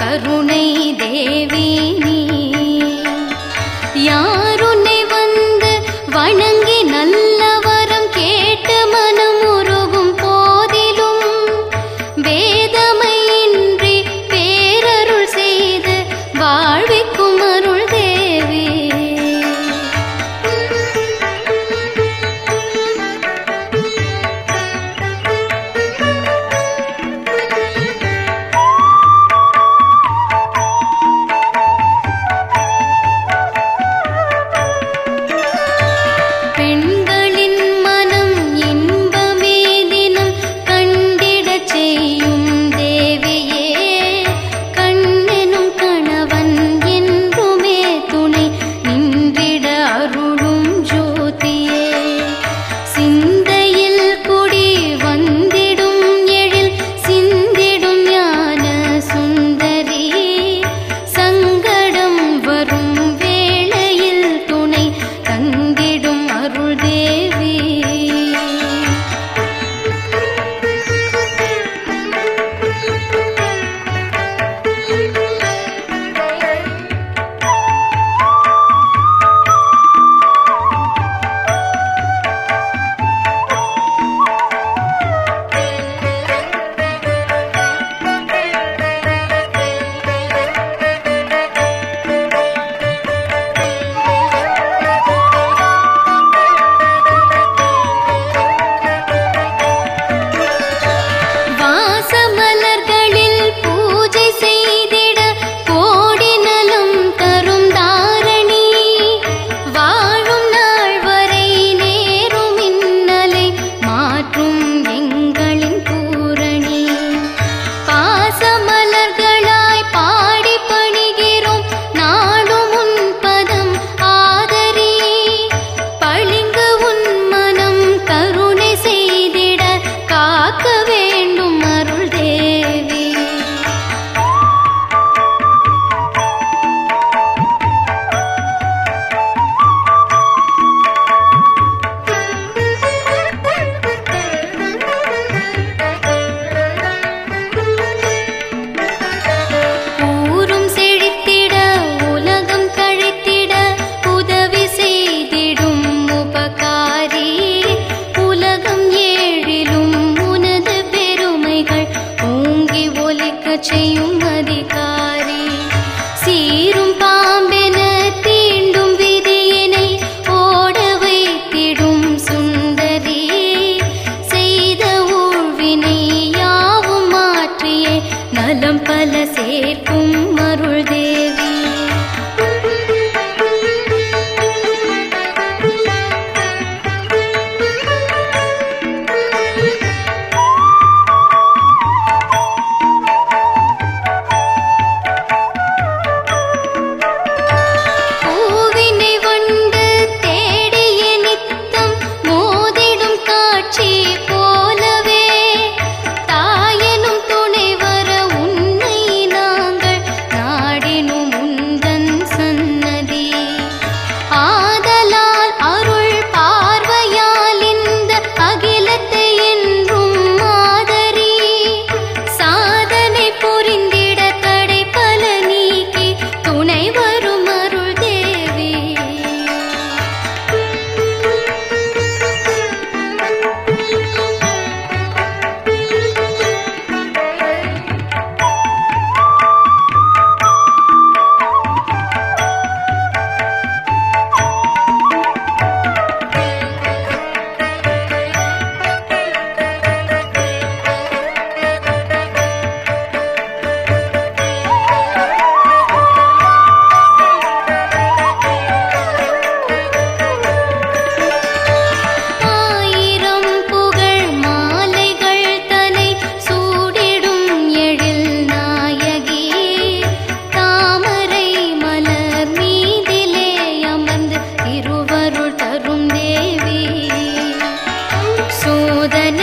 கருணை தேவி. அமுதனி